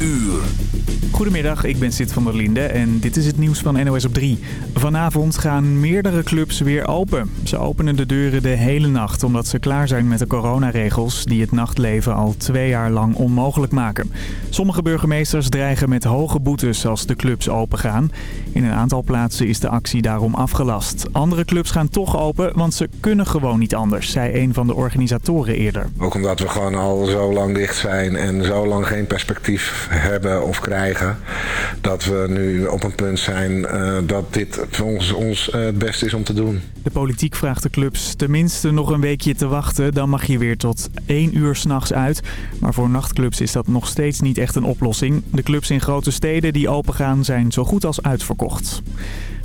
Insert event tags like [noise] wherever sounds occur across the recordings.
uur. Goedemiddag, ik ben Sid van der Linde en dit is het nieuws van NOS op 3. Vanavond gaan meerdere clubs weer open. Ze openen de deuren de hele nacht omdat ze klaar zijn met de coronaregels... die het nachtleven al twee jaar lang onmogelijk maken. Sommige burgemeesters dreigen met hoge boetes als de clubs opengaan. In een aantal plaatsen is de actie daarom afgelast. Andere clubs gaan toch open, want ze kunnen gewoon niet anders, zei een van de organisatoren eerder. Ook omdat we gewoon al zo lang dicht zijn en zo lang geen perspectief hebben of krijgen dat we nu op een punt zijn uh, dat dit volgens ons uh, het beste is om te doen. De politiek vraagt de clubs tenminste nog een weekje te wachten. Dan mag je weer tot 1 uur s'nachts uit. Maar voor nachtclubs is dat nog steeds niet echt een oplossing. De clubs in grote steden die opengaan zijn zo goed als uitverkocht.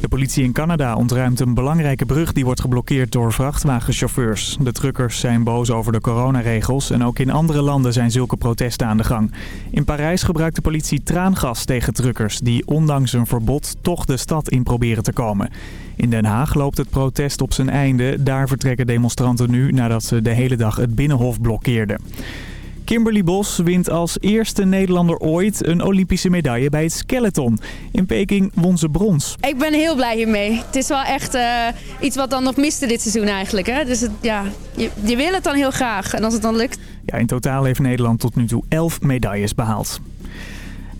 De politie in Canada ontruimt een belangrijke brug die wordt geblokkeerd door vrachtwagenchauffeurs. De truckers zijn boos over de coronaregels en ook in andere landen zijn zulke protesten aan de gang. In Parijs gebruikt de politie traangas tegen truckers die ondanks een verbod toch de stad in proberen te komen. In Den Haag loopt het protest op zijn einde. Daar vertrekken demonstranten nu nadat ze de hele dag het Binnenhof blokkeerden. Kimberly Bos wint als eerste Nederlander ooit een Olympische medaille bij het skeleton. In Peking won ze brons. Ik ben heel blij hiermee. Het is wel echt uh, iets wat dan nog miste dit seizoen eigenlijk. Hè? Dus het, ja, je, je wil het dan heel graag en als het dan lukt. Ja, in totaal heeft Nederland tot nu toe 11 medailles behaald.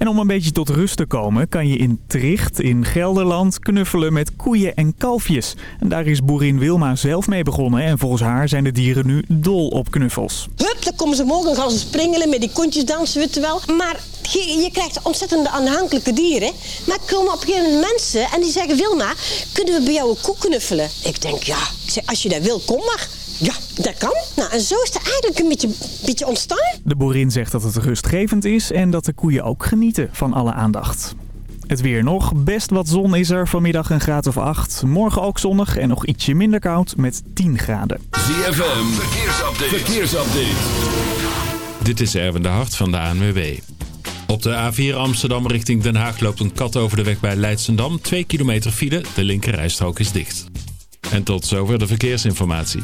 En om een beetje tot rust te komen kan je in Tricht in Gelderland knuffelen met koeien en kalfjes. En daar is boerin Wilma zelf mee begonnen en volgens haar zijn de dieren nu dol op knuffels. Hup, dan komen ze morgen gaan ze springelen met die kontjes dansen, weet je wel. Maar je, je krijgt ontzettend aanhankelijke dieren. Maar komen op een gegeven moment mensen en die zeggen... Wilma, kunnen we bij jou een koe knuffelen? Ik denk, ja, als je dat wil, kom maar. Ja, dat kan. Nou, en zo is het eigenlijk een beetje, beetje ontstaan. De boerin zegt dat het rustgevend is en dat de koeien ook genieten van alle aandacht. Het weer nog. Best wat zon is er. Vanmiddag een graad of 8. Morgen ook zonnig en nog ietsje minder koud met 10 graden. ZFM, verkeersupdate. verkeersupdate. Dit is Erwin de Hart van de ANWB. Op de A4 Amsterdam richting Den Haag loopt een kat over de weg bij Leidsendam. 2 kilometer file. De linkerrijstrook is dicht. En tot zover de verkeersinformatie.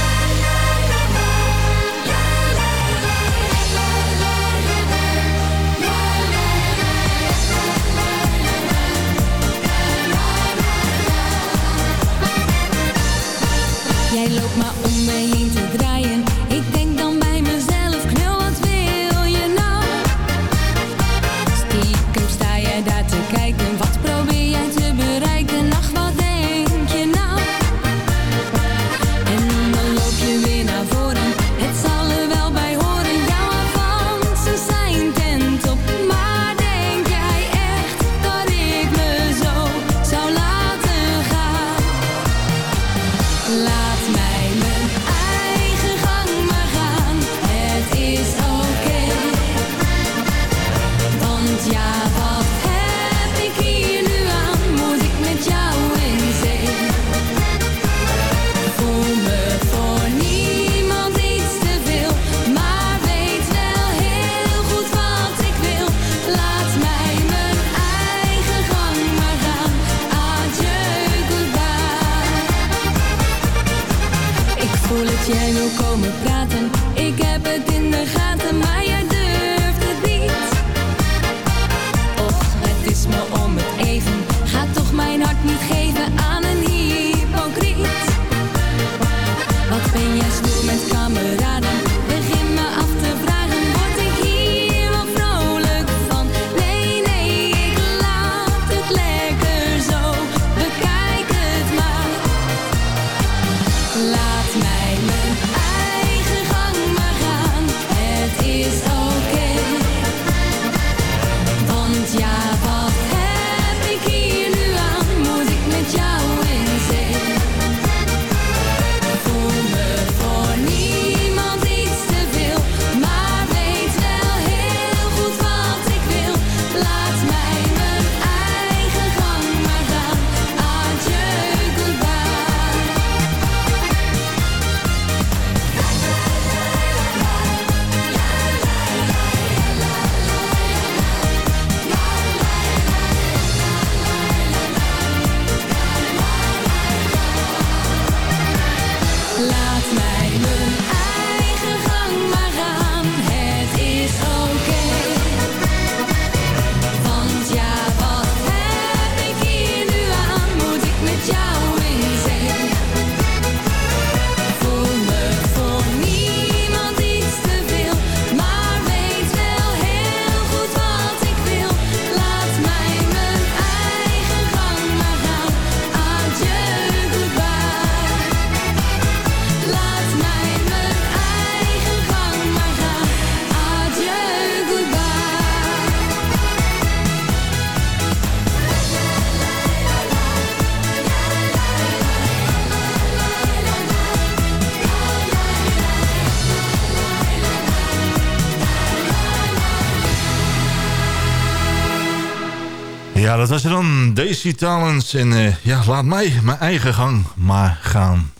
Was er dan. Daisy Talents. En eh, ja, laat mij mijn eigen gang maar gaan.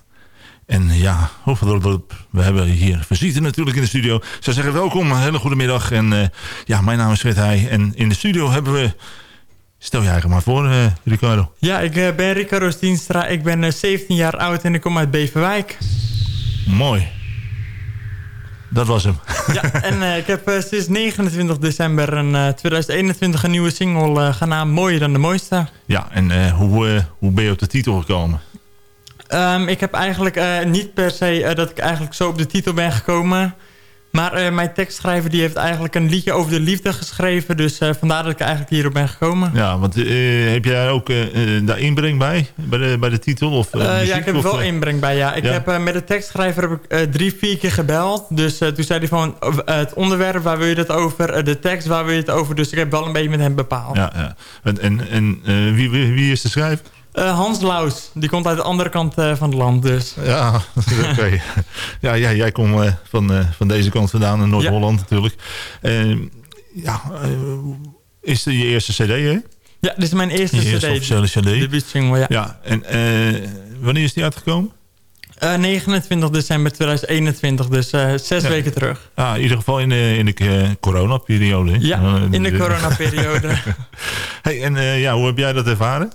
En ja, we hebben hier visite natuurlijk in de studio. Ik zou zeggen welkom, een hele goede middag. En uh, ja, mijn naam is Fred Heij. En in de studio hebben we... Stel je eigenlijk maar voor, uh, Ricardo. Ja, ik ben Ricardo Stienstra. Ik ben 17 jaar oud en ik kom uit Beverwijk. Mooi. Dat was hem. Ja, en uh, ik heb uh, sinds 29 december een, uh, 2021 een nieuwe single genaamd Mooier dan de Mooiste. Ja, en hoe, hoe ben je op de titel gekomen? Um, ik heb eigenlijk niet per se dat ik eigenlijk zo op de titel ben gekomen. Maar uh, mijn tekstschrijver die heeft eigenlijk een liedje over de liefde geschreven. Dus uh, vandaar dat ik eigenlijk hierop ben gekomen. Ja, want uh, heb jij ook daar inbreng bij? Bij de, bij de titel? Of, muziek, ja, ik heb er wel inbreng bij, ja. Ik ja. heb met de tekstschrijver heb ik, drie, vier keer gebeld. Dus toen zei hij van het onderwerp, waar wil je het over? de tekst, waar wil je het over? Dus ik heb wel een beetje met hem bepaald. Ja, ja. En, en, en wie, wie, wie is de schrijver? Uh, Hans Laus, die komt uit de andere kant uh, van het land dus. Ja, [laughs] oké. Okay. [laughs] ja, ja, jij komt uh, van, van deze kant vandaan, in Noord-Holland ja. natuurlijk. ja, is het je eerste cd, hè? Ja, dit is mijn eerste je cd. Eerste officiële cd. single, ja. Ja, en wanneer is die uitgekomen? 29 december 2021, dus zes ja. weken terug. Ah, in ieder geval in de, in de coronaperiode. Ja, in de coronaperiode. [laughs] hey, en ja, hoe heb jij dat ervaren?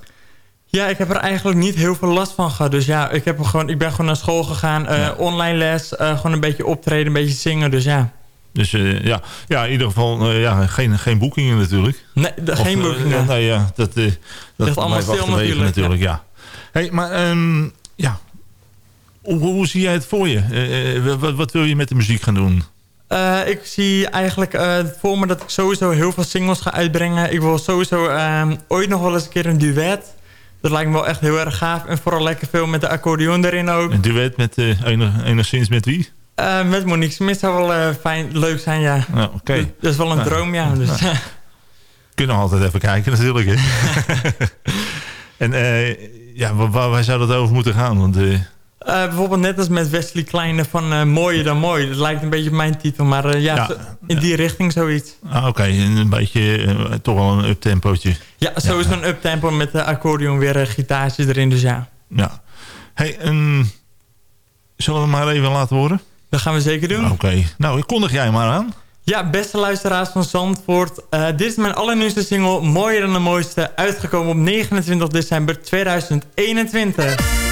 Ja, ik heb er eigenlijk niet heel veel last van gehad. Dus ja, ik, heb gewoon, ik ben gewoon naar school gegaan. Ja. Online les, uh, gewoon een beetje optreden, een beetje zingen. Dus ja. Dus uh, ja. ja, in ieder geval ja, geen, geen boekingen natuurlijk. Nee, de, of, geen boekingen. nee, ja, dat, dat ligt allemaal stil natuurlijk. natuurlijk ja. Hey, maar um, ja, hoe, hoe, zie jij het voor je? wat, wat wil je met de muziek gaan doen? Ik zie eigenlijk voor me dat ik sowieso heel veel singles ga uitbrengen. Ik wil sowieso uh, ooit nog wel eens een keer een duet. Dat lijkt me wel echt heel erg gaaf. En vooral lekker veel met de accordeon erin ook. Een duet met, enig, enigszins met wie? Uh, met Monique Smit zou wel uh, fijn, leuk zijn, ja. Oké. Okay. Dat, dat, is wel een nou, droom, ja. Dus, nou. [laughs] Kunnen we altijd even kijken natuurlijk. [laughs] En ja, waar, waar, zou dat over moeten gaan? Want bijvoorbeeld net als met Wesley Kleine van uh, Mooier dan Mooi. Dat lijkt een beetje op mijn titel, maar uh, ja, ja, in die richting zoiets. Ah, Oké, okay. een beetje toch wel een uptempootje. Ja, sowieso ja. een uptempo met de accordeon weer een gitaartje erin, dus ja. Ja. Hey, um, zullen we maar even laten horen? Dat gaan we zeker doen. Oké, okay. nou, kondig jij maar aan. Ja, beste luisteraars van Zandvoort. dit is mijn allernieuwste single, Mooier dan de Mooiste, uitgekomen op 29 december 2021.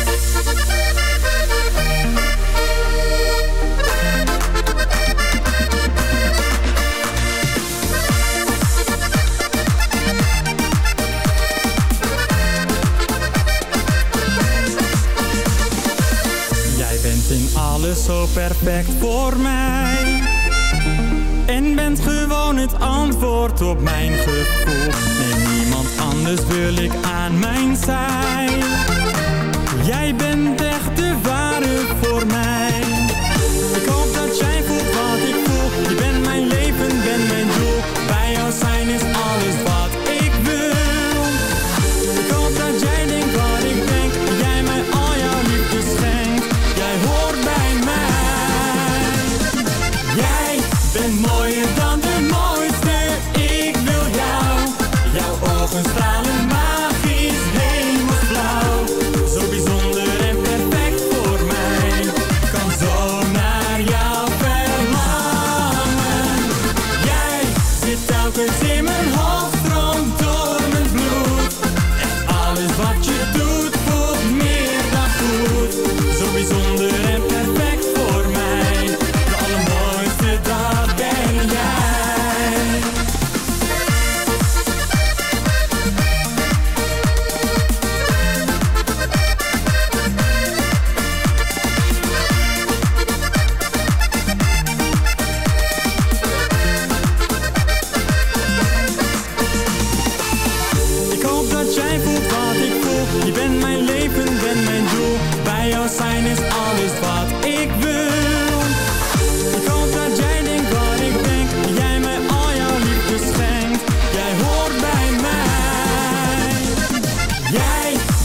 Antwoord op mijn gevoel. Nee, niemand anders wil ik aan mijn zij. Jij bent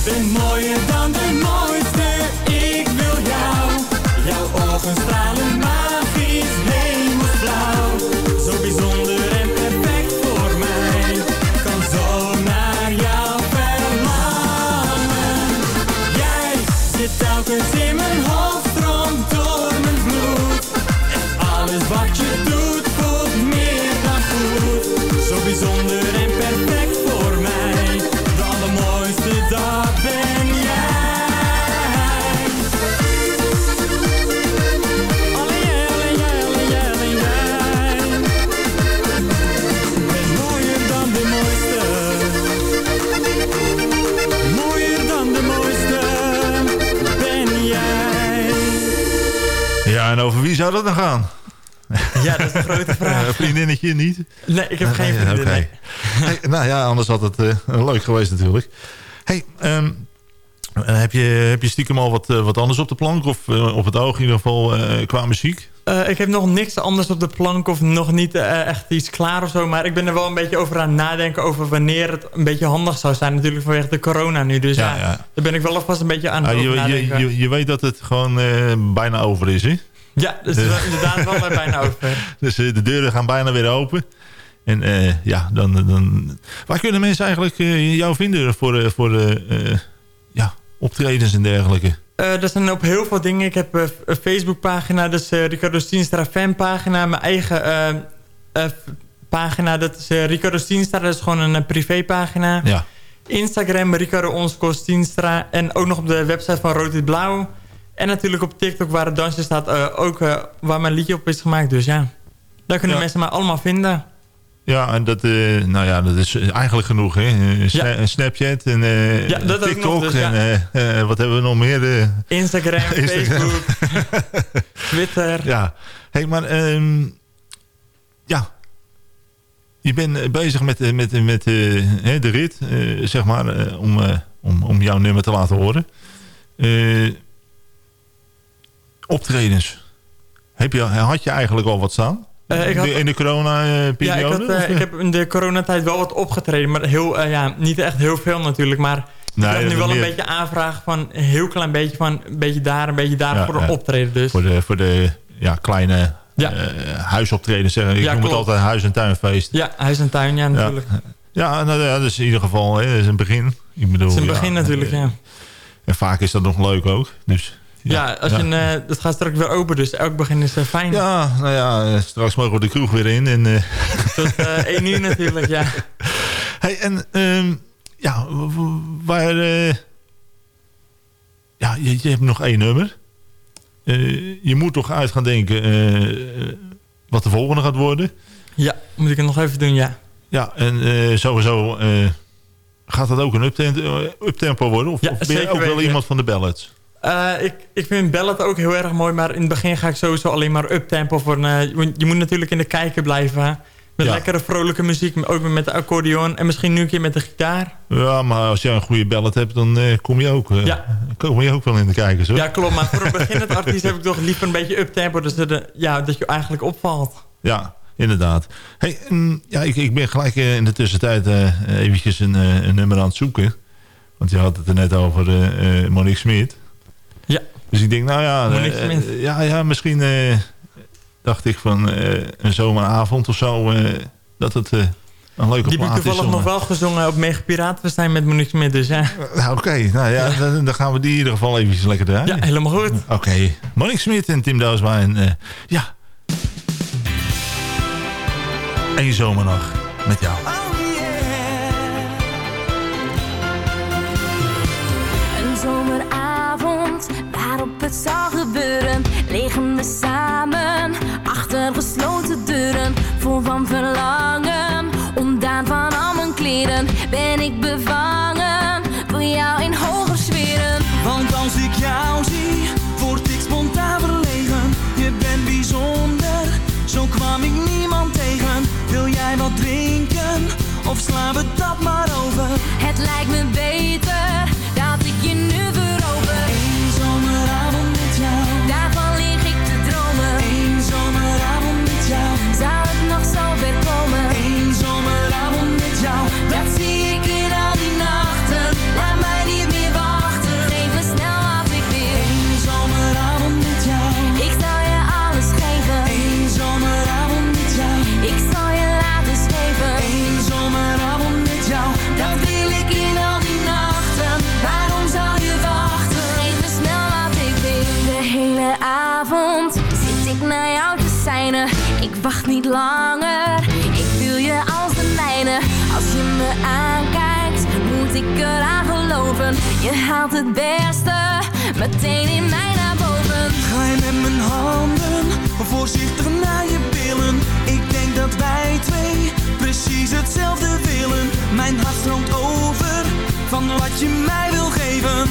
bin neue zou dat dan gaan? Ja, dat is een grote [laughs] vraag. Een vriendinnetje niet? Nee, ik heb geen vriendin. oké. nee. Hey, nou ja, anders had het eh, leuk geweest natuurlijk. Hey, ehm, eh, heb, je, heb je stiekem al wat, eh, wat anders op de plank? Of op het oog in ieder geval qua muziek? Ik heb nog niks anders op de plank of nog niet echt iets klaar of zo. Maar ik ben er wel een beetje over aan het nadenken over wanneer het een beetje handig zou zijn. Natuurlijk vanwege de corona nu. Dus ja, Ja, ja. daar ben ik wel alvast een beetje aan het Ah, over je, je, nadenken. je, je weet dat het gewoon bijna over is, hè? Ja, dus is inderdaad wel eh, bijna over. [laughs] Dus eh, de deuren gaan bijna weer open. En eh, ja, dan, dan... Waar kunnen mensen eigenlijk jou vinden voor, eh, voor ja, optredens en dergelijke? Er zijn op heel veel dingen. Ik heb een Facebookpagina, dus uh, Ricardo Stienstra fanpagina. Mijn eigen pagina, dat is Ricardo Stienstra. Dat is gewoon een privépagina. Ja. Instagram, Ricardo Onsko Stienstra. En ook nog op de website van Rood Wit Blauw. En natuurlijk op TikTok waar het dansje staat. eh, ook eh, waar mijn liedje op is gemaakt. Dus ja, daar kunnen Ja. mensen mij allemaal vinden. Ja, en dat, eh, nou ja, dat is eigenlijk genoeg, hè? Sna- Ja. Snapchat en Ja, dat ook nog, TikTok dus en ja. wat hebben we nog meer? Instagram, [laughs] Instagram. Facebook, [laughs] [laughs] Twitter. ja, hey, maar ehm, ja, je bent bezig met, met, met de rit, zeg maar, om, om, om jouw nummer te laten horen. Eh, optredens. Heb je, had je eigenlijk al wat staan? Eh, ik had- De- in de Ja, corona-periode? ik, had, eh, ik heb in de coronatijd wel wat opgetreden. Maar heel, eh, ja, niet echt heel veel natuurlijk. Maar Nee, ik heb nu wel een beetje aanvragen van een heel klein beetje van een beetje daar, een beetje daar Ja, voor een ja. optreden. Dus. Voor de, voor de ja, kleine Ja. eh, huisoptreden. Zeggen. Ik Ja, noem het altijd huis- en tuinfeest. Ja, huis en tuin, ja natuurlijk. Ja, nou, ja, dat is in ieder geval hè, dat is een begin. Ik bedoel, Het is een ja, begin natuurlijk, eh, ja. En vaak is dat nog leuk ook. Dus, Ja, als Je, een, eh, dat gaat straks weer open, dus elk begin is eh, fijn. Ja, nou ja, eh, straks mogen we de kroeg weer in. En, [laughs] Tot eh 1 uur natuurlijk, ja. [laughs] hey, en ehm, ja, waar... ja, je, je hebt nog één nummer. Je moet toch uit gaan denken wat de volgende gaat worden. Ja, moet ik het nog even doen, ja. Ja, en eh, sowieso eh, gaat dat ook een uptempo, worden? Of, Ja, of ben je ook wel iemand van de ballads? Eh, ik, ik vind ballad ook heel erg mooi, maar in het begin ga ik sowieso alleen maar uptempo voor een... eh, want je moet natuurlijk in de kijker blijven. Met Ja. lekkere vrolijke muziek, ook met de accordeon en misschien nu een keer met de gitaar. Ja, maar als jij een goede ballad hebt, dan eh, kom, je ook, Ja. kom je ook wel in de kijkers. Hoor. Ja, klopt, maar voor een beginnend artiest heb ik toch liever een beetje uptempo, dus dat, ja, dat je eigenlijk opvalt. Ja, inderdaad. Hey, en, ja, ik, ik ben gelijk in de tussentijd eventjes een, een nummer aan het zoeken. Want je had het er net over Monique Smit. Dus ik denk, nou ja, eh, eh, ja, ja misschien eh, dacht ik van eh, een zomeravond of zo... eh, dat het eh, een leuke Die heb ik is. toevallig om, nog wel gezongen op Mega Piratenfestijn met Monique Smit, dus ja. Nou, Oké, nou ja, Dan, dan gaan we die in ieder geval eventjes lekker draaien. Ja, helemaal goed. Oké, Monique Smit en Tim Douwsma. En eh, ja, één zomernacht met jou. Het zal gebeuren, liggen we samen achter gesloten deuren, vol van verlangen. Ontdaan van al mijn kleren ben ik bevangen voor jou in hoger sferen. Want als ik jou zie, word ik spontaan verlegen. Je bent bijzonder, zo kwam ik niemand tegen. Wil jij wat drinken, of slaan we dat maar over? Het lijkt me beter Je haalt het beste meteen in mij naar boven. Ga je met mijn handen voorzichtig naar je billen. Ik denk dat wij twee precies hetzelfde willen. Mijn hart stroomt over van wat je mij wil geven.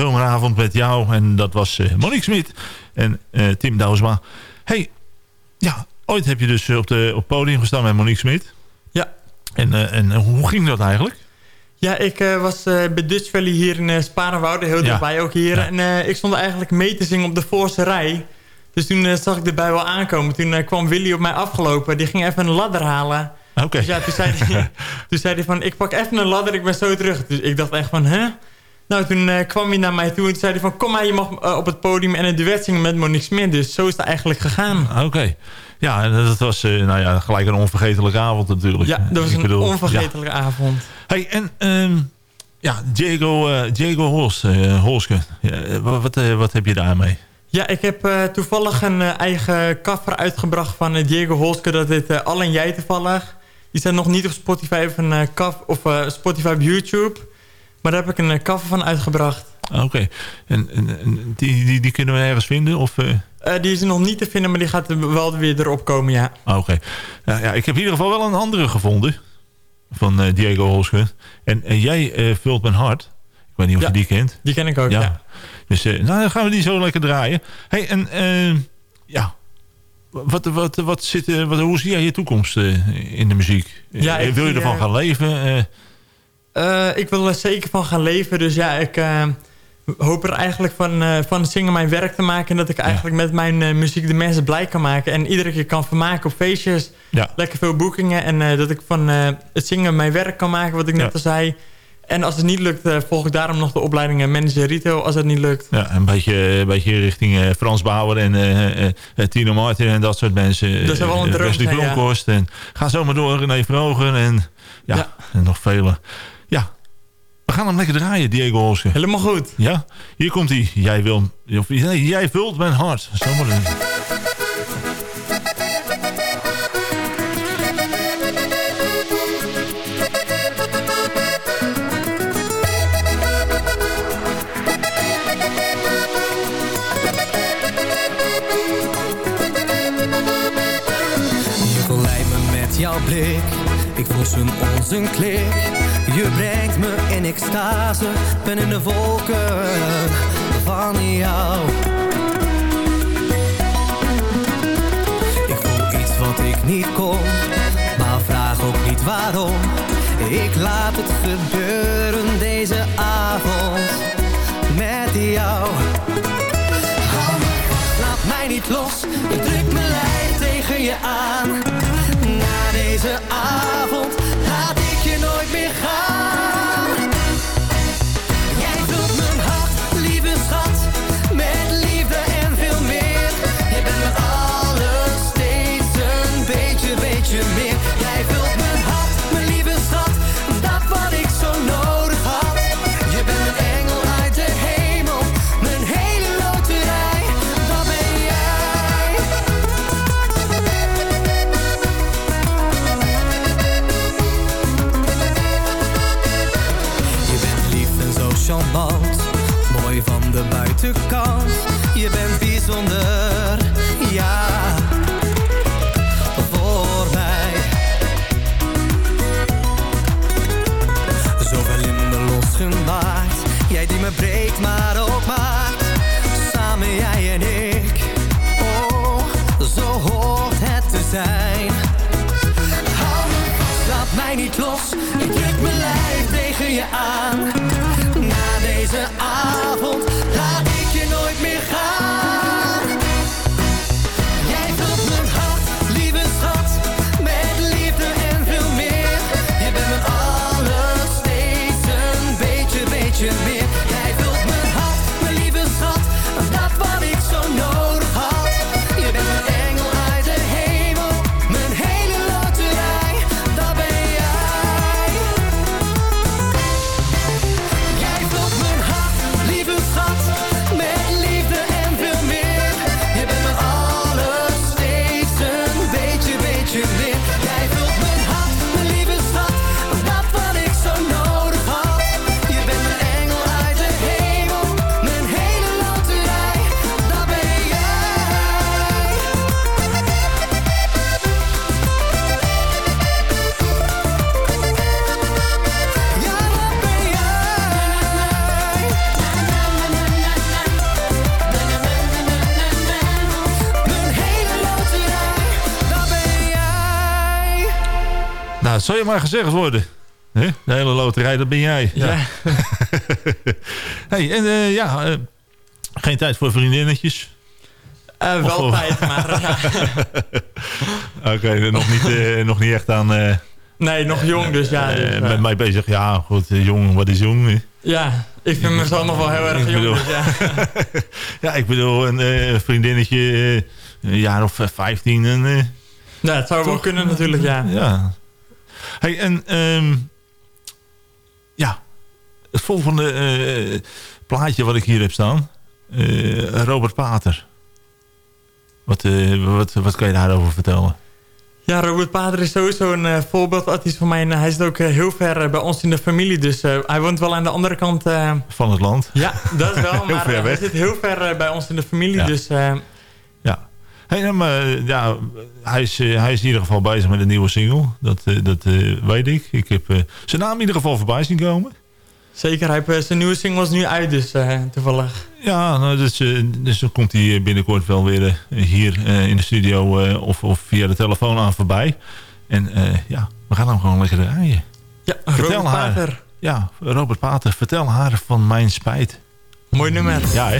Zomeravond met jou. En dat was eh, Monique Smit en eh, Tim Douwsma. hey, ja, ooit heb je dus eh, op, de, op het podium gestaan met Monique Smit. Ja. En, en hoe ging dat eigenlijk? Ja, ik was bij Dutch Valley hier in uh, Sparenwoude, heel Ja. dichtbij ook hier. Ja. En ik stond eigenlijk mee te zingen op de voorste rij. Dus toen zag ik erbij wel aankomen. Toen kwam Willy op mij afgelopen. Die ging even een ladder halen. Oké. Dus ja, toen zei, hij, [laughs] toen zei hij van, ik pak even een ladder, ik ben zo terug. Dus ik dacht echt van, hè? Nou, toen eh, kwam hij naar mij toe en zei hij van... kom maar, je mag eh, op het podium en een duet zingen met Monique Smit. Dus zo is het eigenlijk gegaan. Oké. Ja, en dat was eh, nou ja, gelijk een onvergetelijke avond natuurlijk. Ja, dat was Ik een bedoel, ja. onvergetelijke avond. Hey, en ehm, ja, Diego, Diego wat, wat, heb je daarmee? Ja, ik heb toevallig een eigen cover uitgebracht van Diego Holske. Dat heet Al en Jij toevallig. Die staat nog niet op Spotify of, een, of Spotify op YouTube. Maar daar heb ik een eh, cover van uitgebracht. Oké. En, en, en die, die, die kunnen we ergens vinden? Of, eh? Eh, die is nog niet te vinden, maar die gaat wel weer erop komen, ja. Ah, Oké. Ja, ja, ik heb in ieder geval wel een andere gevonden. Van Diego Holske. En, en jij vult mijn hart. Ik weet niet of Ja. je die kent. Die ken ik ook, ja. Dus nou, dan gaan we die zo lekker draaien. Hey, en ja... Wat, wat, wat zit, wat, hoe zie jij je toekomst in de muziek? Ja, Wil je ervan gaan leven? Eh, ik wil er zeker van gaan leven. Dus ja, ik eh, hoop er eigenlijk van, eh, van het zingen mijn werk te maken. En dat ik eigenlijk met mijn muziek de mensen blij kan maken. En iedere keer kan vermaken op feestjes. Ja. Lekker veel boekingen. En dat ik van het zingen mijn werk kan maken, wat ik net al zei. En als het niet lukt, volg ik daarom nog de opleiding eh, manager retail. Als het niet lukt. Ja, een beetje, een beetje richting Frans Bauer en Tino Martin en dat soort mensen. Dat zou wel een droom Wesley ja. En ga zo maar door, René Vroger en, ja, Ja. en nog vele. We gaan hem lekker draaien, Diego Holske. Helemaal goed. Ja, hier komt hij. Jij wil, of, nee, jij vult mijn hart. Zo me met jouw blik, ik voel zo'n ons een klik. Je brengt me in extase, ben in de wolken van jou. Ik voel iets wat ik niet kon, maar vraag ook niet waarom. Ik laat het gebeuren deze avond met jou. Hou laat mij niet los. Ik druk mijn lijf tegen je aan. Na deze avond nooit meer gaan. Je bent bijzonder, ja, voor mij. Zoveel in de los. Jij die me breekt, maar ook maakt. Samen jij en ik. Oh, zo hoort het te zijn. Hou laat mij niet los. Ik druk mijn lijf tegen je aan. Na deze avond. Het zal je maar gezegd worden. De hele loterij, dat ben jij. Ja. [laughs] hey, en eh, ja, eh, geen tijd voor vriendinnetjes? Eh, wel Of- tijd, maar... ja. [laughs] Oké, nog, niet, nog niet echt aan... Nee, nog jong, dus ja. dus, met mij bezig. Ja, goed, jong, wat is jong? Ja, ik vind mezelf nog wel heel erg jong, bedoel- dus ja. [laughs] Ja, ik bedoel, een vriendinnetje, een jaar of 15. En, Ja, het zou wel kunnen natuurlijk, ja. ja. Hey, en ehm, ja, het volgende eh, plaatje wat ik hier heb staan. eh, Robert Pater. Wat, eh, wat, wat kan je daarover vertellen? Ja, Robert Pater is sowieso een eh, voorbeeldartiest van mij. En hij zit ook heel ver bij ons in de familie. Dus hij woont wel aan de andere kant. Van het land. ja, dat is wel. [laughs] Heel maar ver weg. hij zit heel ver bij ons in de familie. Ja. Dus. Hey, nou, maar, ja, hij, is, eh, hij is in ieder geval bezig met een nieuwe single. Dat, eh, dat eh, weet ik. Ik heb eh, zijn naam in ieder geval voorbij zien komen. zeker, hij heeft eh, zijn nieuwe singles nu uit. Dus eh, toevallig. Ja, nou, dus, eh, dus dan komt hij binnenkort wel weer eh, hier eh, in de studio eh, of, of via de telefoon aan voorbij. En eh, ja, we gaan hem gewoon lekker draaien. Ja, Vertel Robert haar. Pater. Ja, Robert Pater, vertel haar van mijn spijt. Mooi nummer. Ja, hè?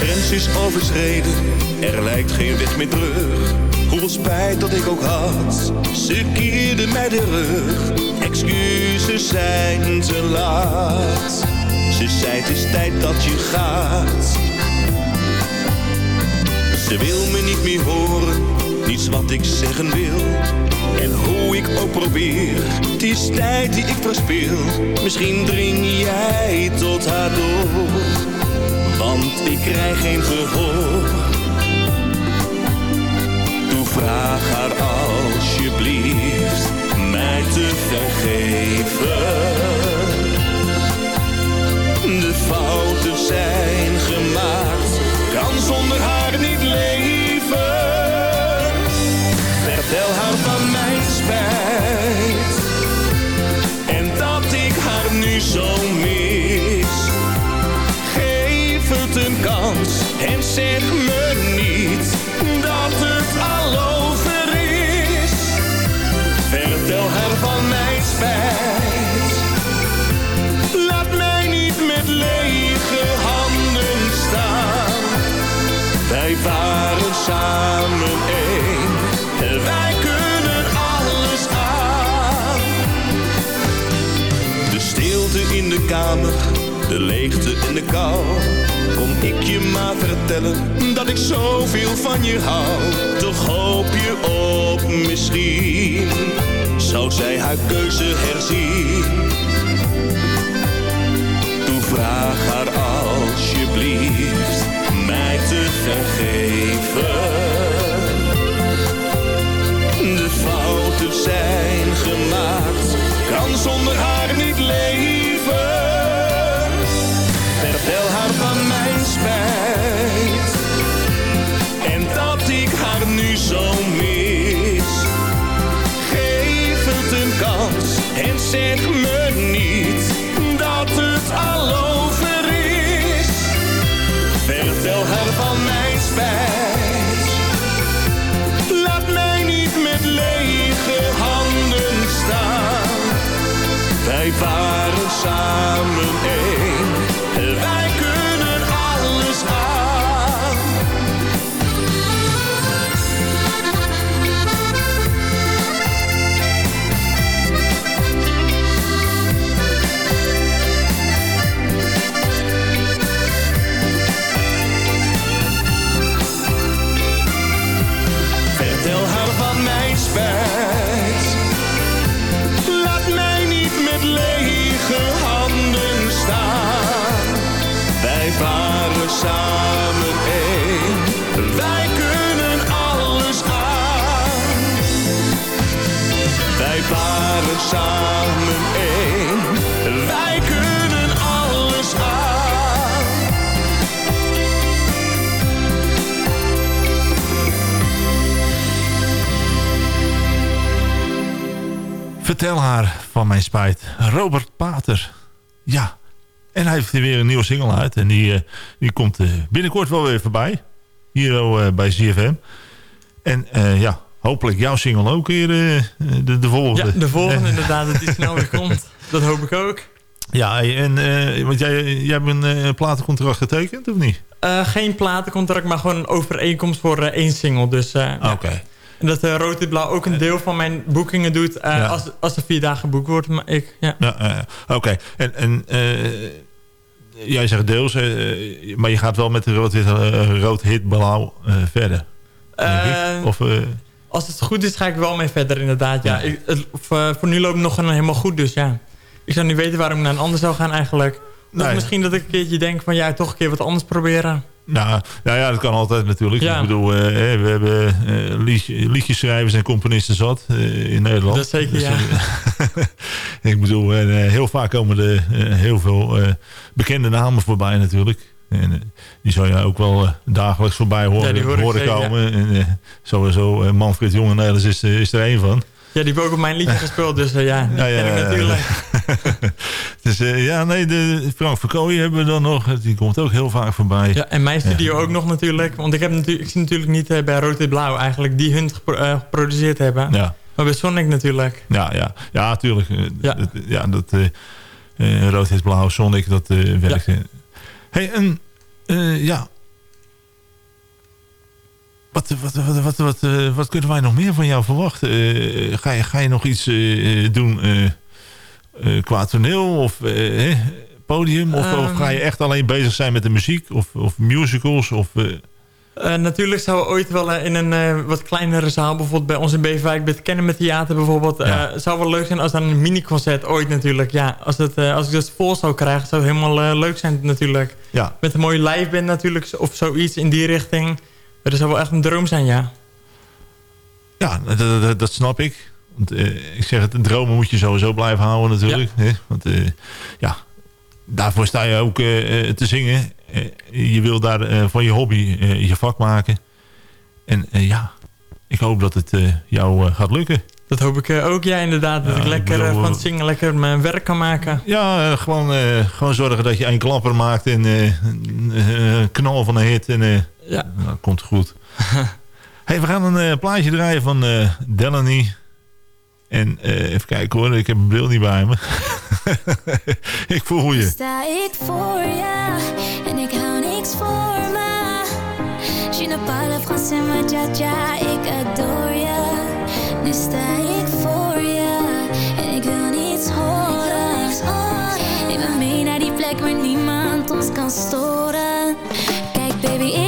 Grens is overschreden, er lijkt geen weg meer terug. Hoeveel spijt dat ik ook had, ze keerde mij de rug. Excuses zijn te laat, ze zei het is tijd dat je gaat. Ze wil me niet meer horen, niets wat ik zeggen wil. En hoe ik ook probeer, het is tijd die ik verspil. Misschien dring jij tot haar door want ik krijg geen gehoor. Doe vraag haar alsjeblieft mij te vergeven. De fouten zijn gemaakt, kan zonder haar niet leven. Vertel haar zeg me niet dat het al over is. Vertel haar van mijn spijt. Laat mij niet met lege handen staan. Wij waren samen één en wij kunnen alles aan. De stilte in de kamer, de leegte en de kou. Ik je maar vertellen dat ik zoveel van je hou. Toch hoop je op misschien, zou zij haar keuze herzien. Doe vraag haar alsjeblieft mij te vergeven. De fouten zijn gemaakt, kan zonder van mijn spijt. Laat mij niet met lege handen staan. Wij waren samen één. Samen één. Wij kunnen alles aan. Vertel haar van mijn spijt. Robert Pater. Ja. En hij heeft weer een nieuwe single uit. En die, eh, die komt eh, binnenkort wel weer voorbij. Hier eh, bij ZFM. En ja, hopelijk jouw single ook weer eh, de, de volgende. Ja, de volgende inderdaad, dat die snel weer komt. [laughs] Dat hoop ik ook. Ja, en eh, want jij, jij hebt een eh, platencontract getekend, of niet? Eh, geen platencontract, maar gewoon een overeenkomst voor eh, één single. Dus, eh. Oké. En dat uh, Rood Wit Blauw ook een deel van mijn boekingen doet eh, Ja. als, als er vier dagen geboekt wordt. Maar ik, ja. Ja, eh, Oké. En, en eh, jij zegt deels, eh, maar je gaat wel met de rood, wit, eh, rood hit blauw eh, verder. Eh, Of, eh, Als het goed is, ga ik wel mee verder inderdaad. Ja. Ik, het- voor, voor nu loopt het nog helemaal goed, dus ja. Ik zou niet weten waarom ik naar een ander zou gaan eigenlijk. Dus misschien dat ik een keertje denk van ja, toch een keer wat anders proberen. nou, nou ja, dat kan altijd natuurlijk. Ja. Ik bedoel, eh, we hebben liedje- liedjeschrijvers en componisten zat eh, in Nederland. Dat zeker, ja. eh, [laughs] ik bedoel, heel vaak komen er heel veel bekende namen voorbij natuurlijk. En eh, die zou je ook wel eh, dagelijks voorbij horen, Ja, hoor komen. En, eh, sowieso, Manfred Jongenelis is, is er één van. Ja, die hebben ook op mijn liedje [laughs] gespeeld, dus ja, die ken ik natuurlijk. [laughs] dus ja, nee, de Frank Verkooyen hebben we dan nog. Die komt ook heel vaak voorbij. Ja, en mijn studio ook nog natuurlijk. Want ik, heb natuurlijk, ik zie natuurlijk niet bij Rood Wit Blauw eigenlijk die hun gepro- geproduceerd hebben. Ja. Maar bij Sonic natuurlijk. Ja, ja, ja, tuurlijk. Eh, Ja. Dat, ja, dat rood, blauw, Sonic, dat werkt. eh. Hey, en eh, ja. Wat, wat, wat, wat, wat, eh, wat kunnen wij nog meer van jou verwachten? Eh, ga, je, ga je nog iets doen qua toneel of eh, podium? Of, of Ehm. ga je echt alleen bezig zijn met de muziek of, of musicals? Of, eh, natuurlijk zou we ooit wel eh, in een eh, wat kleinere zaal, bijvoorbeeld bij ons in Beverwijk, bij het Kennen Theater bijvoorbeeld. Ja. zou wel leuk zijn als dan een mini-concert ooit natuurlijk. Ja, als, het, als ik dat vol zou krijgen, zou het helemaal leuk zijn natuurlijk. Ja. Met een mooie live band natuurlijk, of zoiets in die richting. Maar dat zou wel echt een droom zijn, ja. Ja, dat, dat, dat snap ik. Want, ik zeg het, dromen moet je sowieso blijven houden natuurlijk. Hè? Want ja, daarvoor sta je ook te zingen. Eh, je wil daar eh, van je hobby eh, je vak maken. En ja, ik hoop dat het jou gaat lukken. Dat hoop ik ook, ja, inderdaad. Dat Ja, ik ik lekker bedoel, van het zingen lekker mijn werk kan maken. Ja, gewoon, gewoon zorgen dat je een klapper maakt en een knal van een hit. En, Ja. nou, komt goed. [laughs] hey, we gaan een plaatje draaien van Delaney. En eh, even kijken hoor, ik heb mijn bril niet bij me. [laughs] ik voel je. Sta ik voor je en ik hou niks voor me. Je ne parle français, maar tja tja, ik adore je. Nu sta ik voor je en ik wil niets horen. Neem me mee naar die plek waar niemand ons kan storen. Kijk baby, ik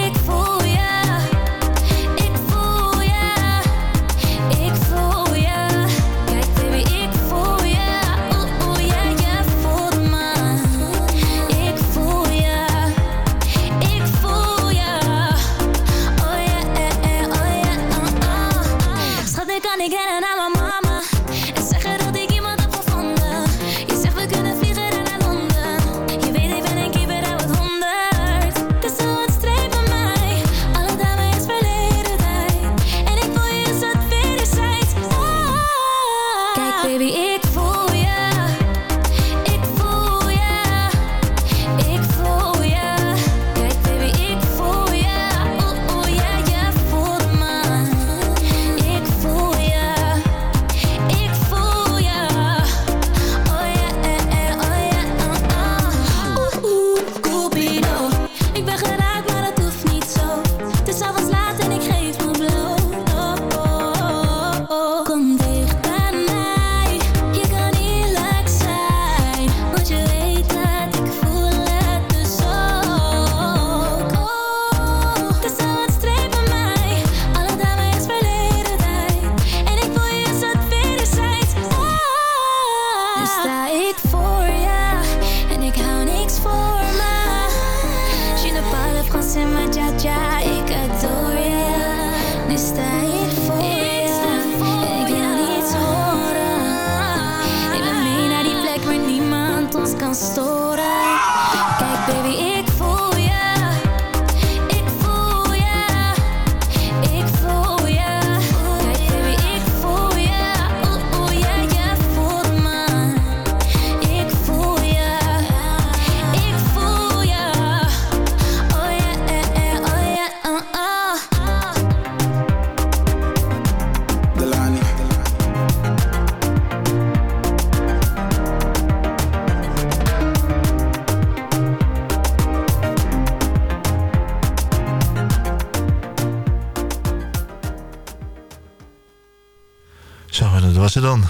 was het dan.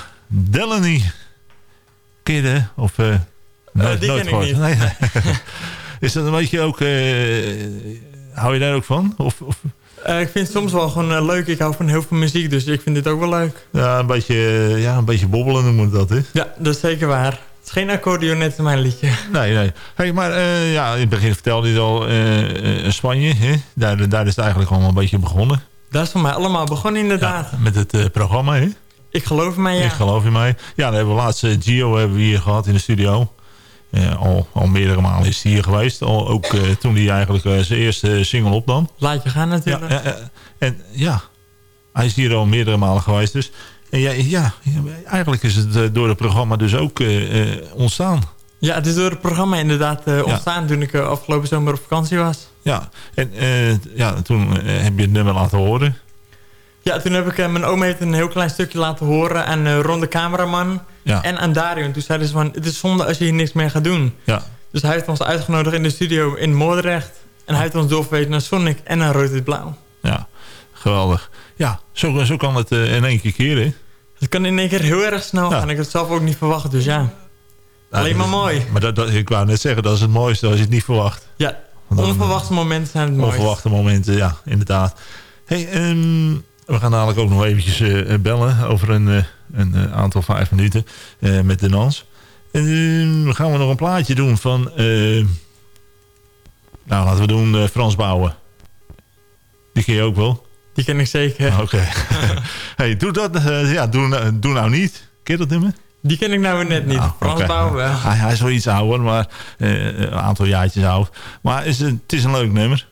Je die, Of, eh nooit, die nooit ken ik niet. Nee. [laughs] Is dat een beetje ook... eh, hou je daar ook van? Of, of Eh, ik vind het soms wel gewoon leuk. Ik hou van heel veel muziek, dus ik vind dit ook wel leuk. ja, een, beetje, ja, een beetje bobbelen noemen we dat, hè? Ja, dat is zeker waar. Het is geen accordeon net in mijn liedje. [laughs] Nee, nee. Hey, maar ja, in het begin vertelde je al, Spanje, hè? Daar, daar is het eigenlijk allemaal een beetje begonnen. Dat is voor mij allemaal begonnen inderdaad. Met het programma, hè? Ik geloof in mij, ja. Ik geloof in mij. Ja, dan hebben we laatst eh, Gio hebben we hier gehad in de studio. Eh, al, al meerdere malen is hij hier geweest. Al, ook eh, toen hij eigenlijk zijn eerste single opnam. Laat je gaan natuurlijk. Ja, en ja, hij is hier al meerdere malen geweest. Dus en ja, ja, eigenlijk is het door het programma dus ook ontstaan. Ja, het is door het programma inderdaad ontstaan toen ik afgelopen zomer op vakantie was. Ja, en ja, toen heb je het nummer laten horen. Ja, toen heb ik eh, mijn oom heeft een heel klein stukje laten horen aan eh, Ron de cameraman Ja. en aan Dario. En toen zeiden ze van, het is zonde als je hier niks meer gaat doen. Ja. Dus hij heeft ons uitgenodigd in de studio in Moordrecht. En hij heeft ons doorverwezen naar Sonic en naar Rood Wit Blauw. Ja, geweldig. Ja, zo, zo kan het eh, in één keer keren. Het kan in één keer heel erg snel gaan. Ik had het zelf ook niet verwacht, dus ja. Alleen maar mooi. Maar dat, dat, ik wou net zeggen, dat is het mooiste als je het niet verwacht. Ja, onverwachte momenten zijn het mooiste. Onverwachte momenten, ja, inderdaad. Hey, ehm, we gaan dadelijk ook nog eventjes eh, bellen over een, eh, een eh, aantal vijf minuten met de Nans. En dan gaan we nog een plaatje doen van... nou, laten we doen Frans Bouwen. Die ken je ook wel? Die ken ik zeker. Oké. [laughs] hey, doe dat, ja, doe, nou- doe nou niet. Ken je dat nummer? Die ken ik nou net niet. Frans Oké. Bouwen wel. Hij, hij is wel iets ouder, maar een aantal jaartjes oud. Maar is, het is een leuk nummer.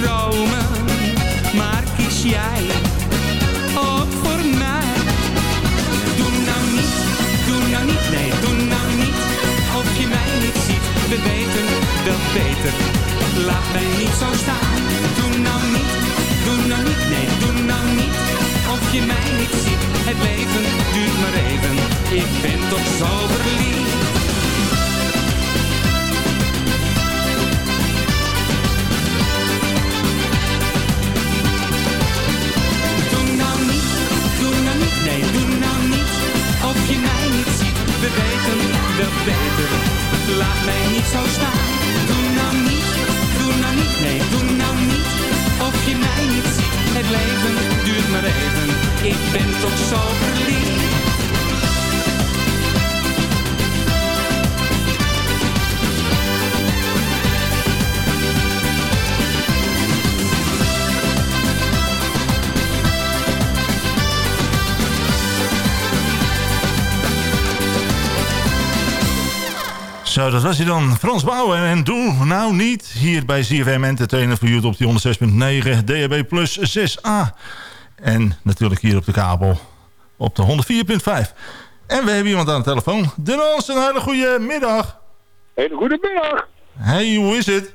Dromen. Maar kies jij ook voor mij? Doe nou niet, doe nou niet, nee, doe nou niet. Of je mij niet ziet, we weten wel beter. Laat mij niet zo staan, doe nou niet, doe nou niet, nee, doe nou niet. Of je mij niet ziet, het leven duurt maar even. Ik ben toch zo verliefd. Laat mij niet zo staan. Doe nou niet, doe nou niet, nee, doe nou niet. Of je mij niet ziet, het leven duurt maar even. Ik ben toch zo verliefd Zo, dat was hij dan. Frans Bouwen en Doe Nou Niet. Hier bij CFM Entertainer voor YouTube op die 106.9 DHB plus 6A. En natuurlijk hier op de kabel op de 104.5. En we hebben iemand aan de telefoon. Denons, een hele goede middag. Hele goede middag. Hey, hoe is het?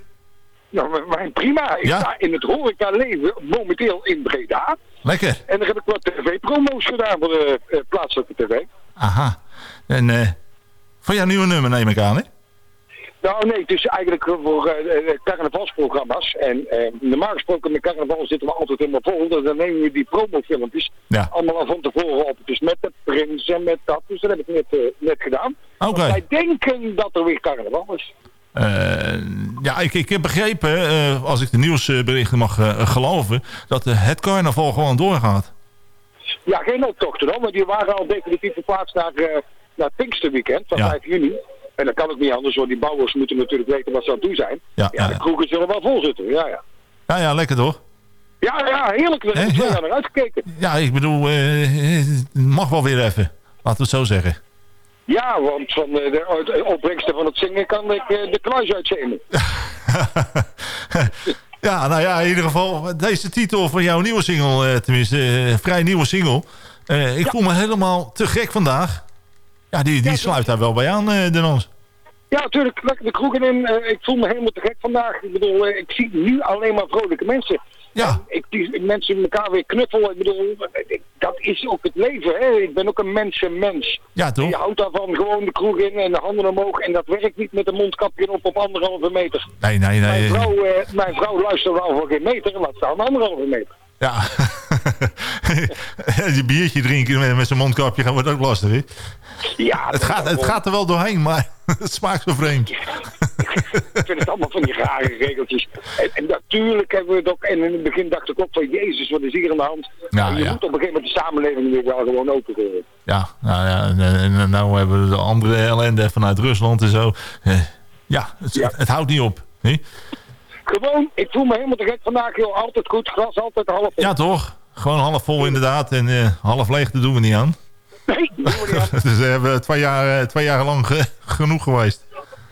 Nou, maar- maar prima. Ik Ja? sta in het horeca leven momenteel in Breda. Lekker. En daar heb ik wat tv-promo's gedaan voor de eh, plaatselijke tv. Aha. En eh van jouw nieuwe nummer neem ik aan, hè? Nou nee, het is eigenlijk voor eh, eh, carnavalsprogramma's. En eh, normaal gesproken met carnaval zitten we altijd helemaal vol. Dus dan nemen we die promofilmpjes Ja. allemaal al van tevoren op. Dus met de prins en met dat. Dus dat heb ik net, eh, net gedaan. Oké. Wij denken dat er weer carnaval is. Eh, ja, ik, ik heb begrepen, eh, als ik de nieuwsberichten mag eh, geloven... dat eh, het carnaval gewoon doorgaat. Ja, geen optochten hoor, maar die waren al definitief verplaatst naar, eh naar het Pinksterweekend van Ja. 5 juni. En dat kan ook niet anders, want die bouwers moeten natuurlijk weten wat ze aan het doen zijn. Ja, Ja, de kroegen zullen wel vol zitten, ja, ja. Ja, ja, lekker toch? Ja, ja, heerlijk. Daar heb ik Hè, zo ja. naar uitgekeken. Ja, ik bedoel, eh, het mag wel weer even. Laten we het zo zeggen. Ja, want van eh, de opbrengsten van het zingen kan ik eh, de kluis uitzenden. [laughs] Ja, nou ja, in ieder geval, deze titel van jouw nieuwe single, eh, tenminste, eh, vrij nieuwe single. Eh, ik voel me helemaal te gek vandaag. Ja, die, die sluit daar wel bij aan, eh Denons. Ja, natuurlijk, lekker de kroegen in. Eh, ik voel me helemaal te gek vandaag. Ik bedoel, eh, ik zie nu alleen maar vrolijke mensen. Ja. Ik die mensen elkaar weer knuffelen. Ik bedoel, dat is ook het leven. Hè? Ik ben ook een mensenmens. Ja, toch? Je houdt daarvan gewoon de kroeg in en de handen omhoog. En dat werkt niet met een mondkapje op op anderhalve meter. Nee, nee, Mijn nee. vrouw, eh, mijn vrouw luistert wel voor geen meter. Laat staan anderhalve meter. Ja. [laughs] Je biertje drinken met, met zijn mondkapje wordt ook lastig, hè? Ja, Het gaat, het gaat er wel doorheen, maar [laughs] het smaakt zo vreemd. Ik vind het allemaal van die rare regeltjes. En, en natuurlijk hebben we het ook... En in het begin dacht ik ook van... Jezus, wat is hier aan de hand? Ja, je ja. moet op een gegeven moment de samenleving weer wel gewoon open gooien. Ja, nou ja, en, en nou hebben we de andere ellende vanuit Rusland en zo. Eh, Ja, het, het houdt niet op. hè? Gewoon, ik voel me helemaal te gek vandaag. Joh. Altijd goed, gras altijd half vol. Ja, toch? Gewoon half vol inderdaad. En eh, half leeg, dat doen we niet aan. [laughs] Nee, doen we niet aan. dus we hebben twee jaar, eh, twee jaar lang ge- genoeg geweest.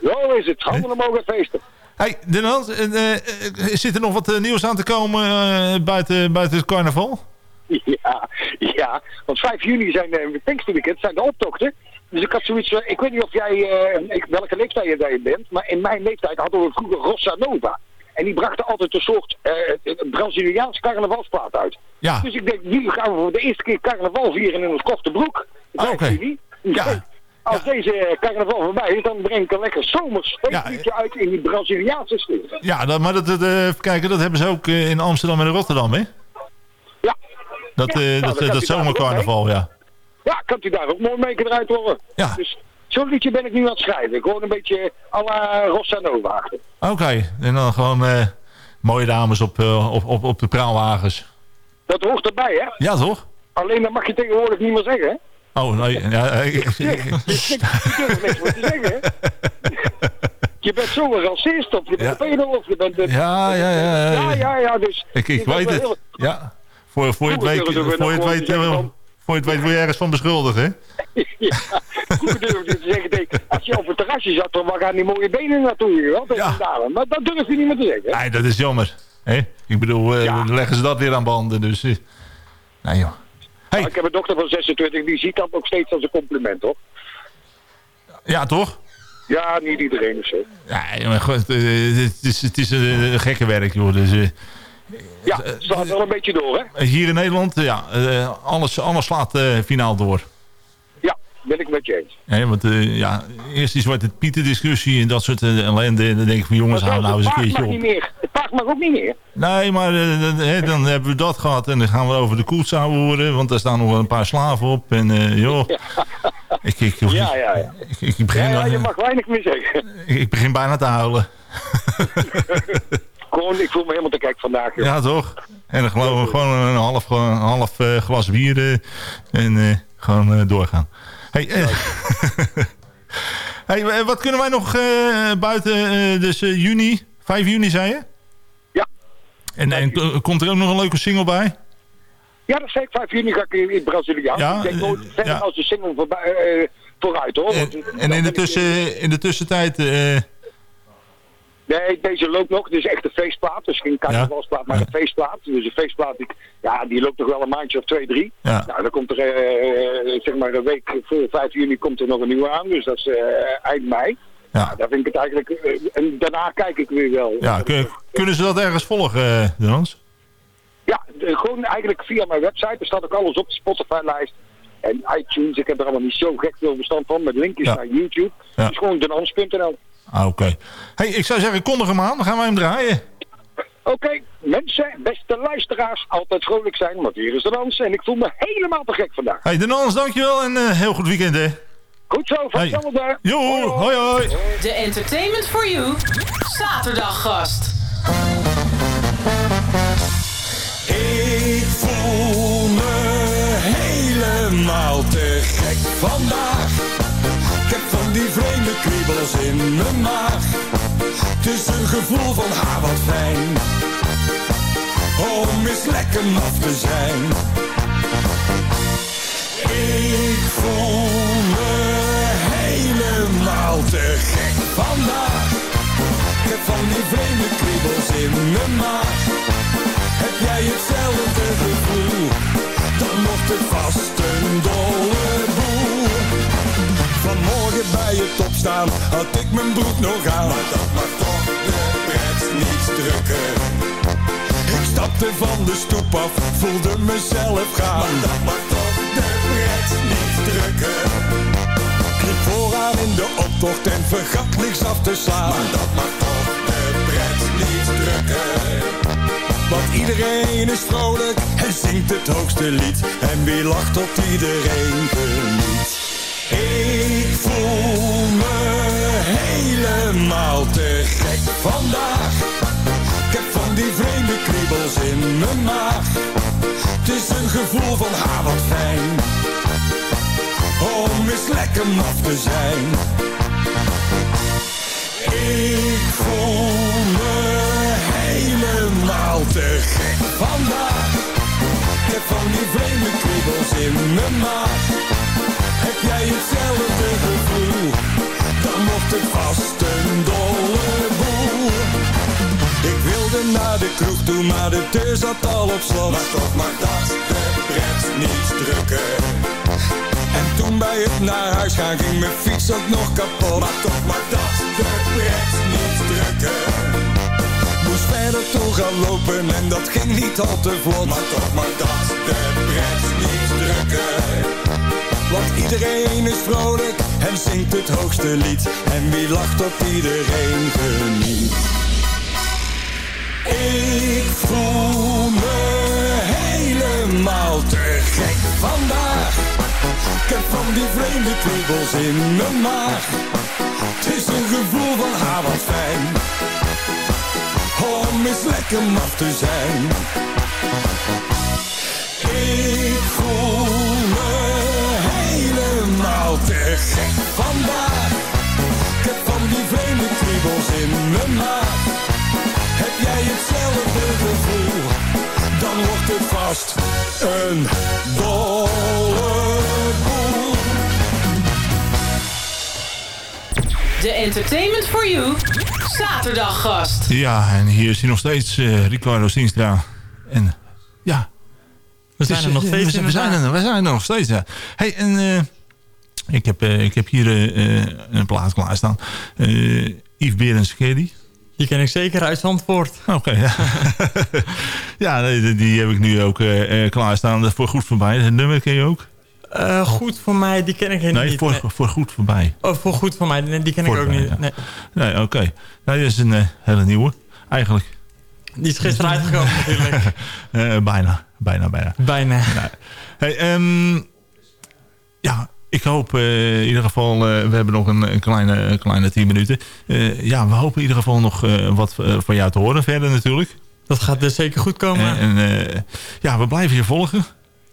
Zo is het. Handen omhoog en feesten. Hey, Denant, eh, eh, zit er nog wat eh, nieuws aan te komen eh, buiten, buiten het carnaval? [laughs] Ja, ja. Want 5 juni zijn uh, Pinksterweekend, zijn de optochten. Dus ik had zoiets, eh, ik weet niet of jij, eh, ik, welke leeftijd je jij bent, maar in mijn leeftijd hadden we vroeger Rossa Nova. En die brachten altijd een soort een Braziliaans carnavalsplaat uit. Ja. Dus ik denk, nu gaan we voor de eerste keer carnaval vieren in ons korte broek. 5 Oké. Dus Ja. Als deze eh, carnaval voorbij is, dan breng ik een lekker zomers feestliedje uit in die Braziliaanse sfeer. Ja, dat, maar dat, dat, eh, even kijken, dat hebben ze ook in Amsterdam en in Rotterdam, hè? Ja. Dat, eh, nou, dat, dat zomercarnaval, ja. Ja, kan u daar ook mooi mee eruit horen. Ja. Dus zo'n liedje ben ik nu aan het schrijven. Gewoon een beetje à la Rossa Nova. Oké, en dan gewoon eh, mooie dames op, eh, op, op, op de praalwagens. Dat hoort erbij, hè? Ja, toch? Alleen dat mag je tegenwoordig niet meer zeggen, hè? Oh, nee. Ja, [laughs] ik, ik- Je durft niks meer te zeggen, hè? [laughs] Je bent zo een racist, of je bent een pedo, of je bent... een- Ja, ja, ja, ja. Ja, ja, ja, dus... ik, ik weet het. heel- Ja. Voor, voor je het weet, voor je het weet, voor je het weet word je ergens van beschuldigd, hè? [laughs] Ja, vroeger durfde je te zeggen, nee, als je op het terrasje zat, dan waar gaan die mooie benen naartoe, dalen. Maar dat durf je niet meer te zeggen. Nee, dat is jammer. Hè? Ik bedoel, eh, leggen ze dat weer aan banden, dus... eh, nee, joh. Maar Ik heb een dochter van 26, die ziet dat ook steeds als een compliment, hoor. Ja, toch? Ja, niet iedereen is zo. Ja, maar goed, eh, het is, het is een gekke werk, joh. Dus, Ja, het slaat wel een beetje door, hè? hier in Nederland, ja, eh, alles, alles slaat eh, finaal door. Ja, ben ik met je eens. Hè, want eh, ja, eerst die Zwarte Pieten discussie en dat soort ellende. En dan denk ik van jongens, hou nou eens een het paard keertje mag op. niet meer. Het paard mag ook niet meer. Nee, maar dan- hebben we dat gehad. En dan gaan we over de koetsouw horen. Want daar staan nog wel een paar slaven op. En joh, ik, ik, ik, Ja, ja, ja. ik, ik begin, Ja, ja, je mag weinig meer zeggen. ik, ik begin bijna te huilen. [laughs] Gewoon, ik voel me helemaal te gek vandaag, joh. Ja, toch? En dan gewoon, gewoon een half, een half eh, glas bier eh, en eh, gewoon doorgaan. Hey, [laughs] hey, wat kunnen wij nog buiten, dus juni, 5 juni zei je? Ja. En, en komt er ook nog een leuke single bij? Ja, dat zei ik 5 juni ga ik in, in Braziliaan. Ja, ik denk nooit verder ja. als de single voorbij, vooruit hoor. En in de, tussen, in de tussentijd... eh, Nee, deze loopt nog. Het is echt een feestplaat. Dus geen carnavalsplaat, maar een feestplaat. Dus een feestplaat, die, ja, die loopt nog wel een maandje of twee, drie. Ja. Nou, dan komt er, eh, zeg maar, een week voor 5 juni komt er nog een nieuwe aan. Dus dat is eh, eind mei. Ja. Nou, daar vind ik het eigenlijk... eh, en daarna kijk ik weer wel. ja, kun- kunnen ze dat ergens volgen, eh Jans? Ja, de- gewoon eigenlijk via mijn website. Er staat ook alles op de Spotify-lijst. En iTunes, ik heb er allemaal niet zo gek veel bestand van. Met linkjes Ja. naar YouTube. Ja. Dus gewoon denans.nl. Ah, oké. Hey, ik zou zeggen, kondig hem aan. Dan gaan wij hem draaien. Oké, mensen, beste luisteraars, altijd vrolijk zijn, want hier is de dans. En ik voel me helemaal te gek vandaag. Hey, Denans, dankjewel en eh, heel goed weekend, hè. Goed zo, van hetzelfde. Jo, hoi hoi. De Entertainment for You zaterdaggast. Ik voel me helemaal te gek vandaag. Die vreemde kriebels in mijn maag. Het is een gevoel van ha wat fijn. Om eens lekker maf te zijn. Ik voel me helemaal te gek vandaag. Ik heb van die vreemde kriebels in mijn maag. Heb jij hetzelfde gevoel? Dan wordt het vast een boel. Vanmorgen bij het opstaan had ik mijn broek nog aan. Maar dat mag toch de pret niet drukken. Ik stapte van de stoep af, voelde mezelf gaan. Maar dat mag toch de pret niet drukken. Liep vooraan in de optocht en vergat niks af te slaan. Maar dat mag toch de pret niet drukken. Want iedereen is vrolijk en zingt het hoogste lied. En wie lacht tot iedereen geniet. Ik voel me helemaal te gek vandaag. Ik heb van die vreemde kriebels in mijn maag. Het is een gevoel van ha wat fijn. Om eens lekker maf te zijn. Ik voel me helemaal te gek vandaag. Ik heb van die vreemde kriebels in mijn maag. Heb jij hetzelfde gevoel? Dan wordt het vast een dolle boel. Ik wilde naar de kroeg toe, maar de deur zat al op slot. Maar toch mag dat de pret niet drukken. En toen bij het naar huis gaan ging mijn fiets ook nog kapot. Maar toch mag dat de pret niet drukken. Moest verder toe gaan lopen en dat ging niet al te vlot. Maar toch mag dat pret niet drukken. Want iedereen is vrolijk en zingt het hoogste lied. En wie lacht op iedereen geniet. Ik voel me helemaal te gek vandaag. Ik heb van die vreemde kriebels in mijn maag. Het is een gevoel van ha wat fijn. Om eens lekker maf te zijn. Ik voel me helemaal te gek vandaag. Ik heb van die vreemde kriebels in mijn maag. Heb jij hetzelfde gevoel? Dan wordt het vast een dolle boel. De Entertainment for You zaterdaggast. Ja, en hier is hij nog steeds, eh, Ricardo Sienstra. En ja... We zijn er nog steeds, We, zijn- we zijn er, we zijn er nog steeds, ja. Hey, en eh, ik, heb, eh, ik heb hier eh, een plaat klaarstaan. Uh, Yves Berens, die? Die ken ik zeker uit Zandvoort. Oké, ja. [laughs] [laughs] ja, die, die heb ik nu ook klaarstaan. Voor goed voorbij. Het nummer ken je ook? Goed voor mij, die ken ik helemaal Nee, niet. voor, nee. voor goed voorbij. Oh, voor goed voor mij, nee, die ken Voor ik ook mij, niet. ja. Nee. Nee, oké. Nou, dit is een hele nieuwe, eigenlijk. Die is gisteren [laughs] uitgekomen natuurlijk. Eh, bijna, bijna, bijna. Bijna. Hey, ehm, ja, ik hoop eh, in ieder geval... eh, we hebben nog een, een kleine, kleine 10 minuten. Eh, ja, we hopen in ieder geval nog wat van jou te horen verder natuurlijk. Dat gaat dus zeker goed komen. En, en, ja, we blijven je volgen.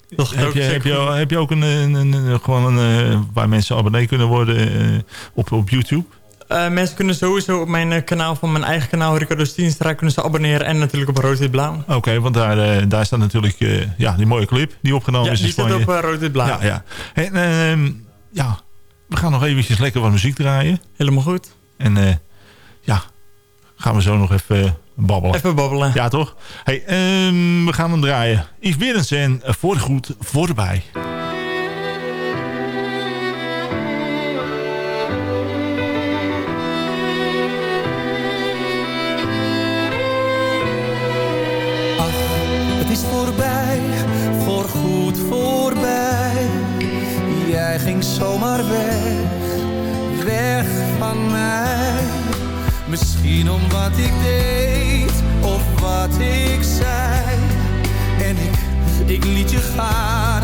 Dat heb, je, heb, je, goed. heb je ook een, een, gewoon een, waar mensen abonnee kunnen worden op, op YouTube? Eh, mensen kunnen sowieso op mijn eh, kanaal van mijn eigen kanaal Ricardo Stienstra kunnen ze abonneren en natuurlijk op Rood Wit Blauw. Oké, want daar, eh, daar staat natuurlijk ja, die mooie clip die opgenomen Ja, is. die is van staat op Rood Wit Blauw. Ja, ja. En, ehm, ja, we gaan nog eventjes lekker wat muziek draaien. Helemaal goed. En eh, ja, gaan we zo nog even babbelen. Even babbelen. Ja, toch? Hey, ehm, we gaan hem draaien. Yves Berendsen, eh, voor de goed, voorbij. Weg, weg van mij. Misschien om wat ik deed of wat ik zei. En ik, ik liet je gaan,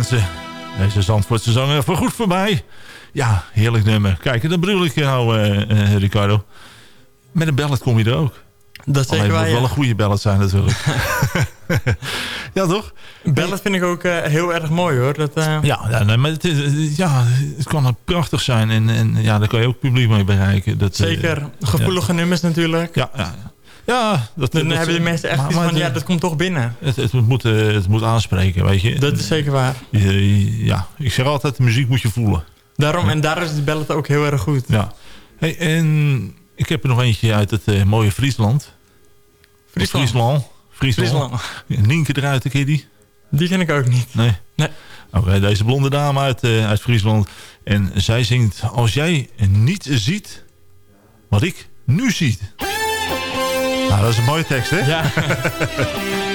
Berendsen. Deze Zandvoortse zanger voor goed voorbij. Ja, heerlijk nummer. Kijk, dat bedoel ik nou, Ricardo. Met een ballet kom je er ook. Dat Alleen moet ja. wel een goede ballet zijn natuurlijk. [laughs] ja, toch? Ballet vind ik ook eh, heel erg mooi hoor. Dat, Ja, ja, nee, maar het, is- ja, het kan prachtig zijn. En, en ja, daar kan je ook publiek mee bereiken. Dat, Zeker. Gevoelige nummers natuurlijk. Ja, ja. Ja, dat, Dan dat- hebben de mensen echt maar- iets maar van, ja, dat komt toch binnen. Het, het, moet, eh, het moet aanspreken, weet je. Dat is zeker waar. Ja, ik zeg altijd, de muziek moet je voelen. Daarom, en daar is de ballet ook heel erg goed. Ja. Hey, en ik heb er nog eentje uit het eh, mooie Friesland. Friesland. Friesland. Friesland. Nienke eruit, ken je die? Die ken ik ook niet. Nee? Nee. Oké, deze blonde dame uit, eh, uit Friesland. En zij zingt, als jij niet ziet wat ik nu zie. Nou, dat is een mooie tekst, hè? Ja. [laughs]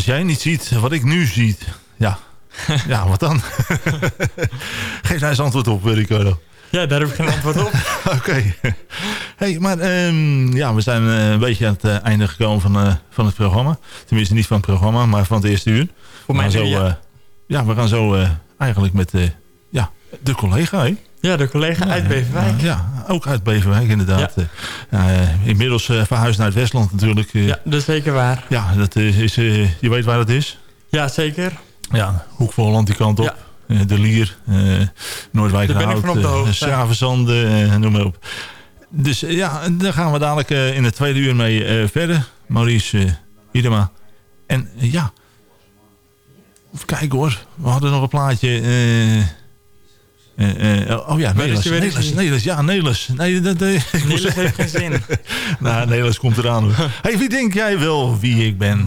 als jij niet ziet wat ik nu zie, ja, ja wat dan? [laughs] Geef daar eens antwoord op, Ricardo. Ja, daar heb ik geen antwoord op. [laughs] Oké. Hey, maar ehm, ja, we zijn eh, een beetje aan het eh, einde gekomen van, eh, van het programma. Tenminste, niet van het programma, maar van het eerste uur. Voor mij zo, ja. eh, ja, we gaan zo eh, eigenlijk met eh, ja, de collega, hè? Ja, de collega uit Beverwijk. Ja, ook uit Beverwijk inderdaad. Ja. inmiddels eh, verhuisd naar het Westland natuurlijk. eh. Ja, dat is zeker waar. Ja, dat is, eh, je weet waar het is. Ja, zeker. Ja, Hoek van Holland die kant op. Eh, de Lier, eh Noordwijk. Schravenzande, eh, noem maar op. Dus eh, ja, daar gaan we dadelijk eh, in het tweede uur mee eh, verder. Maurice eh, Idema. En eh, ja, even kijken hoor. We hadden nog een plaatje... eh, oh ja, Nelis. Nelis? Nelis, ja, Nelis. Nee, Nelis zeggen- heeft geen zin. [laughs] nou, Nelis komt eraan. hoor. [laughs] hey, wie denk jij wel wie ik ben?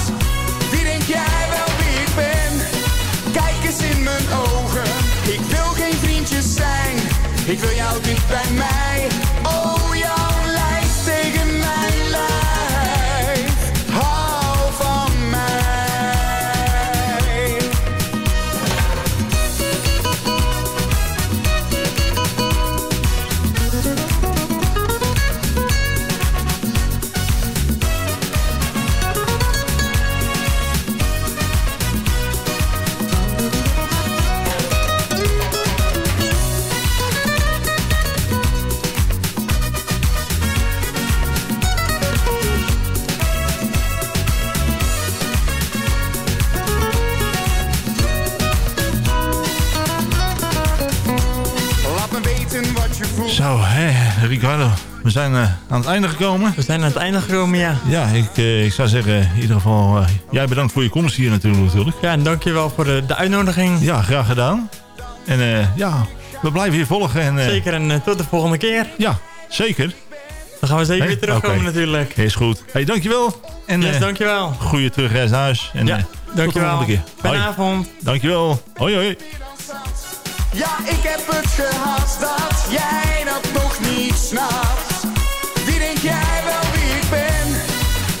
Ik wil jou dicht bij mij. We zijn eh, aan het einde gekomen. We zijn aan het einde gekomen, ja. Ja, ik, eh, ik zou zeggen, in ieder geval, eh, jij bedankt voor je komst hier natuurlijk. natuurlijk. Ja, en dankjewel voor de, de uitnodiging. Ja, graag gedaan. En eh, ja, we blijven je volgen. En, eh, Zeker, en tot de volgende keer. Ja, zeker. Dan gaan we zeker Hey, weer terugkomen natuurlijk. Is goed. Hey, dankjewel. En, Yes, dankjewel. Goeie terugreis naar huis. En, Ja, eh, Tot de dankjewel. volgende keer. Fijne avond. Dankjewel. Hoi, hoi. Ja, ik heb het gehad dat jij dat snapt. Wie denk jij wel wie ik ben?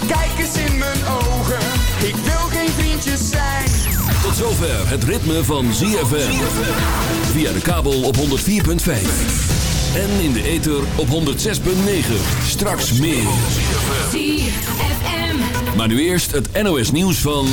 Kijk eens in mijn ogen. Ik wil geen vriendjes zijn. Tot zover het ritme van ZFM. Via de kabel op 104.5. En in de ether op 106.9. Straks meer. ZFM. Maar nu eerst het NOS nieuws van